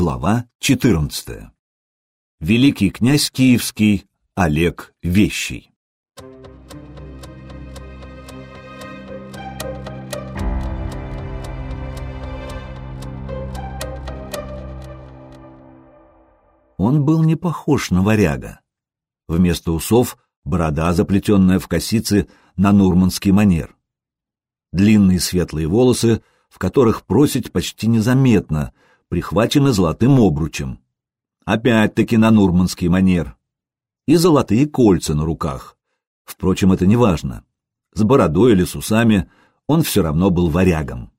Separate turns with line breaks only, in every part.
Глава 14. Великий князь Киевский Олег Вещий. Он был не похож на варяга. Вместо усов борода, заплетенная в косицы на нурманский манер. Длинные светлые волосы, в которых просить почти незаметно, прихвачены золотым обручем. Опять-таки на нурманский манер. И золотые кольца на руках. Впрочем, это не важно. С бородой или с усами он все равно был варягом.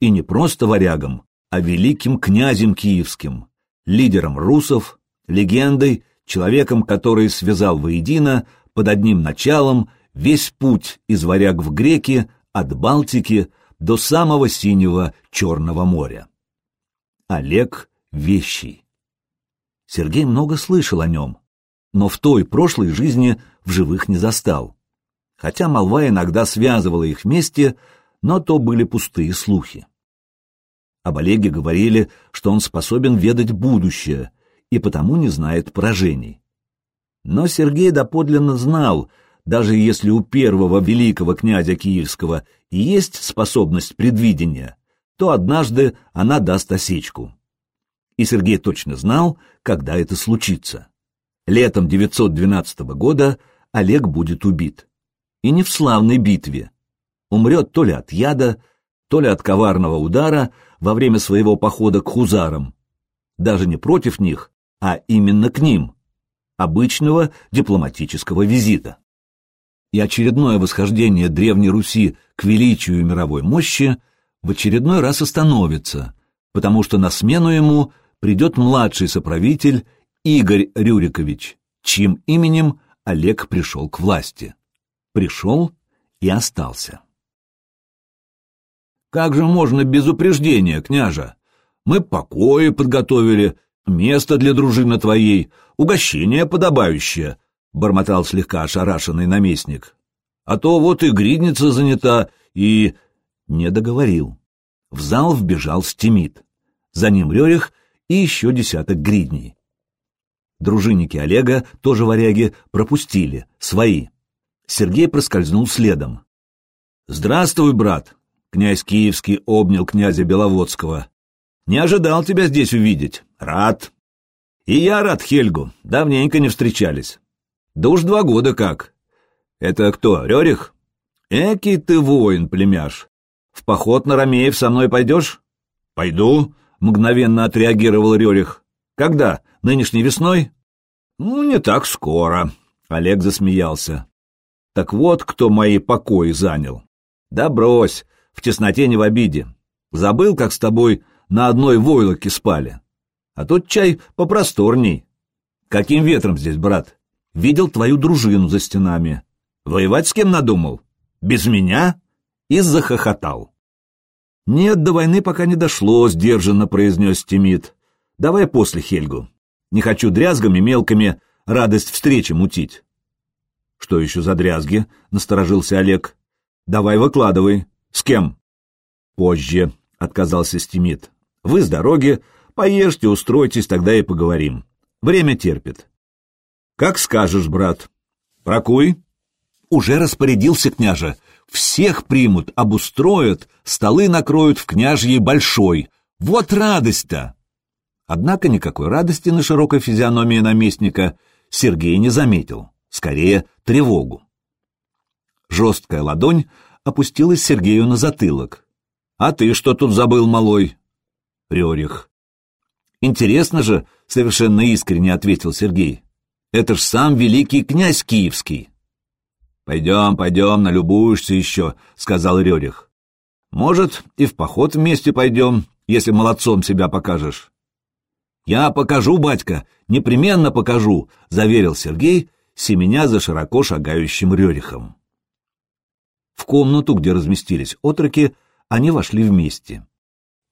И не просто варягом, а великим князем киевским, лидером русов, легендой, человеком, который связал воедино под одним началом весь путь из варяг в греки, от Балтики до самого синего Черного моря. Олег Вещий. Сергей много слышал о нем, но в той прошлой жизни в живых не застал. Хотя молва иногда связывала их вместе, но то были пустые слухи. Об Олеге говорили, что он способен ведать будущее и потому не знает поражений. Но Сергей доподлинно знал, даже если у первого великого князя Киевского есть способность предвидения, то однажды она даст осечку. И Сергей точно знал, когда это случится. Летом 912 года Олег будет убит. И не в славной битве. Умрет то ли от яда, то ли от коварного удара во время своего похода к хузарам. Даже не против них, а именно к ним. Обычного дипломатического визита. И очередное восхождение Древней Руси к величию мировой мощи в очередной раз остановится, потому что на смену ему придет младший соправитель Игорь Рюрикович, чьим именем Олег пришел к власти. Пришел и остался. Как же можно без упреждения, княжа? Мы покои подготовили, место для дружины твоей, угощение подобающее, — бормотал слегка ошарашенный наместник. А то вот и гридница занята, и... Не договорил. В зал вбежал Стимит. За ним Рерих и еще десяток гридней. Дружинники Олега, тоже варяги, пропустили, свои. Сергей проскользнул следом. «Здравствуй, брат!» Князь Киевский обнял князя Беловодского. «Не ожидал тебя здесь увидеть. Рад». «И я рад, Хельгу. Давненько не встречались. Да уж два года как». «Это кто, Рерих?» «Экий ты воин, племяш. В поход на Ромеев со мной пойдешь?» «Пойду», — мгновенно отреагировал Рерих. «Когда? Нынешней весной?» «Ну, не так скоро», — Олег засмеялся. «Так вот, кто мои покои занял. Да брось, в тесноте не в обиде. Забыл, как с тобой на одной войлоке спали. А тут чай попросторней. Каким ветром здесь, брат? Видел твою дружину за стенами. Воевать с кем надумал? Без меня?» И захохотал. «Нет, до войны пока не дошло», — сдержанно произнес Тимит. «Давай после Хельгу. Не хочу дрязгами мелкими радость встречи мутить». «Что еще за дрязги?» — насторожился Олег. «Давай выкладывай. «С кем?» «Позже», — отказался Стимит. «Вы с дороги, поешьте, устройтесь, тогда и поговорим. Время терпит». «Как скажешь, брат. Прокуй». «Уже распорядился княже. Всех примут, обустроят, столы накроют в княжьей большой. Вот радость-то!» Однако никакой радости на широкой физиономии наместника Сергей не заметил, скорее тревогу. Жесткая ладонь опустилась Сергею на затылок. «А ты что тут забыл, малой?» Рерих. «Интересно же», — совершенно искренне ответил Сергей. «Это ж сам великий князь Киевский». «Пойдем, пойдем, налюбуешься еще», — сказал Рерих. «Может, и в поход вместе пойдем, если молодцом себя покажешь». «Я покажу, батька, непременно покажу», — заверил Сергей, семеня за широко шагающим Рерихом. В комнату, где разместились отроки, они вошли вместе.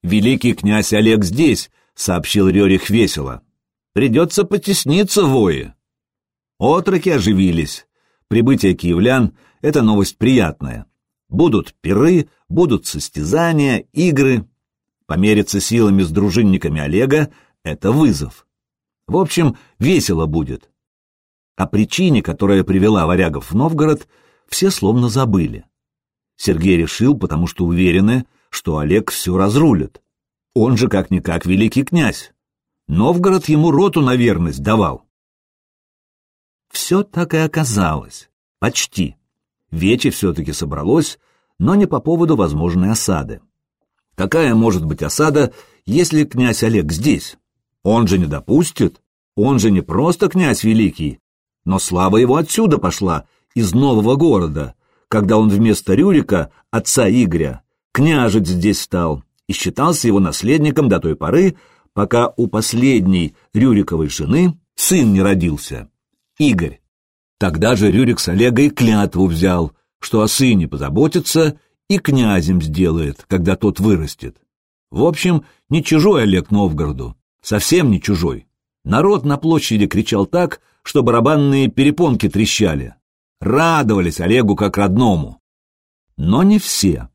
«Великий князь Олег здесь», — сообщил Рерих весело. «Придется потесниться, вои». Отроки оживились. Прибытие киевлян — это новость приятная. Будут пиры, будут состязания, игры. Помериться силами с дружинниками Олега это вызов. В общем, весело будет. О причине, которая привела варягов в Новгород, все словно забыли. Сергей решил, потому что уверены, что Олег все разрулит. Он же как-никак великий князь. Новгород ему роту на верность давал. Все так и оказалось. Почти. Вече все-таки собралось, но не по поводу возможной осады. Какая может быть осада, если князь Олег здесь? Он же не допустит. Он же не просто князь великий, но слава его отсюда пошла, из нового города, когда он вместо Рюрика, отца Игоря, княжить здесь стал и считался его наследником до той поры, пока у последней Рюриковой жены сын не родился, Игорь. Тогда же Рюрик с Олегой клятву взял, что о сыне позаботится и князем сделает, когда тот вырастет. В общем, не чужой Олег Новгороду, совсем не чужой. Народ на площади кричал так, что барабанные перепонки трещали. Радовались Олегу как родному. Но не все.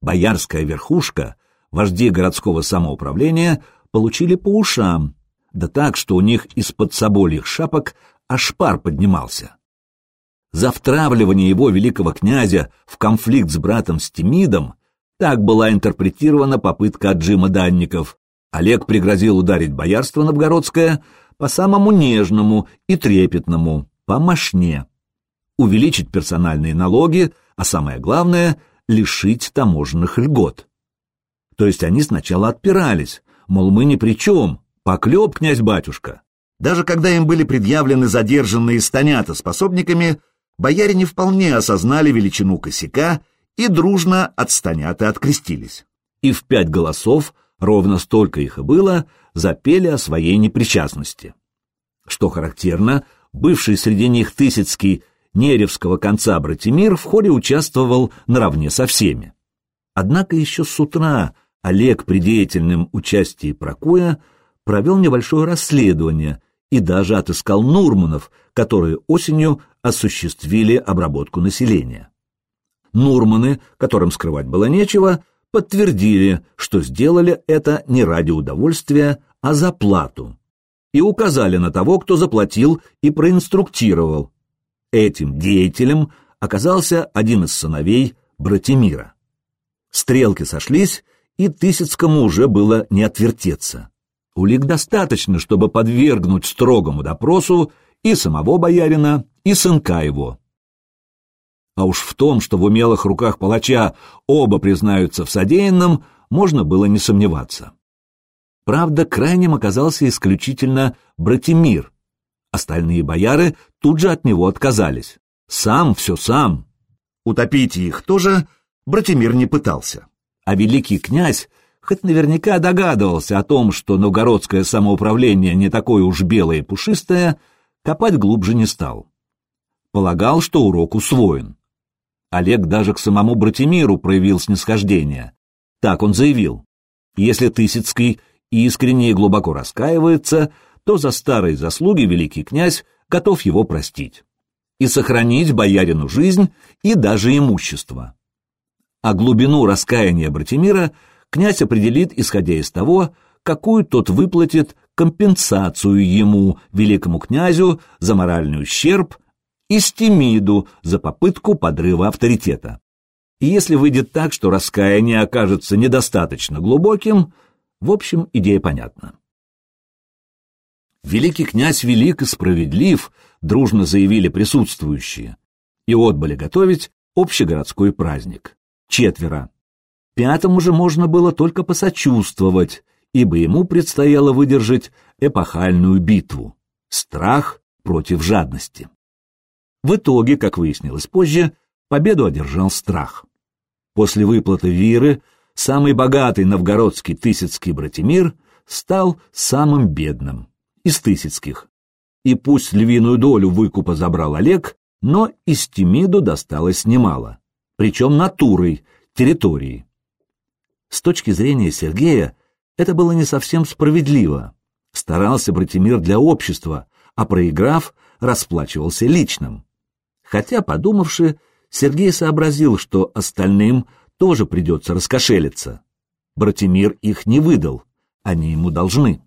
Боярская верхушка, вожди городского самоуправления, получили по ушам, да так, что у них из-под собольих шапок аж пар поднимался. За втравливание его великого князя в конфликт с братом Стемидом так была интерпретирована попытка отжима данников. Олег пригрозил ударить боярство новгородское по самому нежному и трепетному, по мошне. Увеличить персональные налоги, а самое главное — лишить таможенных льгот. То есть они сначала отпирались, мол, мы ни при чем, поклеп, князь-батюшка. Даже когда им были предъявлены задержанные станята с пособниками, бояре не вполне осознали величину косяка и дружно от станята открестились. И в пять голосов, ровно столько их и было, запели о своей непричастности. Что характерно, бывший среди них Тысяцкий Неревского конца Братимир в хоре участвовал наравне со всеми. Однако еще с утра Олег при деятельном участии Прокуя провел небольшое расследование и даже отыскал Нурманов, которые осенью осуществили обработку населения. Нурманы, которым скрывать было нечего, подтвердили, что сделали это не ради удовольствия, а за плату, и указали на того, кто заплатил и проинструктировал. Этим деятелем оказался один из сыновей Братимира. Стрелки сошлись, и Тысяцкому уже было не отвертеться. Улик достаточно, чтобы подвергнуть строгому допросу и самого боярина, и сынка его. А уж в том, что в умелых руках палача оба признаются в содеянном, можно было не сомневаться. Правда, крайним оказался исключительно Братимир. Остальные бояры тут же от него отказались. Сам все сам. Утопить их тоже Братимир не пытался. А великий князь хоть наверняка догадывался о том, что новгородское самоуправление не такое уж белое и пушистое, копать глубже не стал. Полагал, что урок усвоен. Олег даже к самому Братимиру проявил снисхождение. Так он заявил. Если Тысяцкий искренне и глубоко раскаивается, то за старые заслуги великий князь готов его простить и сохранить боярину жизнь и даже имущество. А глубину раскаяния Братимира – князь определит, исходя из того, какую тот выплатит компенсацию ему, великому князю, за моральный ущерб и стимиду за попытку подрыва авторитета. И если выйдет так, что раскаяние окажется недостаточно глубоким, в общем, идея понятна. Великий князь велик и справедлив, дружно заявили присутствующие, и отбыли готовить общегородской праздник. Четверо. Пятому же можно было только посочувствовать, ибо ему предстояло выдержать эпохальную битву — страх против жадности. В итоге, как выяснилось позже, победу одержал страх. После выплаты Виры самый богатый новгородский Тысяцкий Братимир стал самым бедным из Тысяцких. И пусть львиную долю выкупа забрал Олег, но из Тимиду досталось немало, причем натурой, территорией. С точки зрения Сергея, это было не совсем справедливо. Старался Братимир для общества, а проиграв, расплачивался личным. Хотя, подумавши, Сергей сообразил, что остальным тоже придется раскошелиться. Братимир их не выдал, они ему должны.